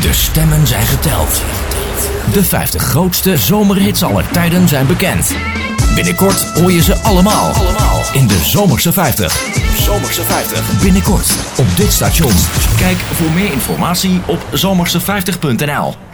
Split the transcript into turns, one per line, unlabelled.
De stemmen zijn geteld. De 50 grootste zomerhits aller tijden zijn bekend. Binnenkort hoor je ze allemaal. In de Zomerse 50. Zomerse 50. Binnenkort op dit station. Kijk voor meer informatie op zomerse50.nl.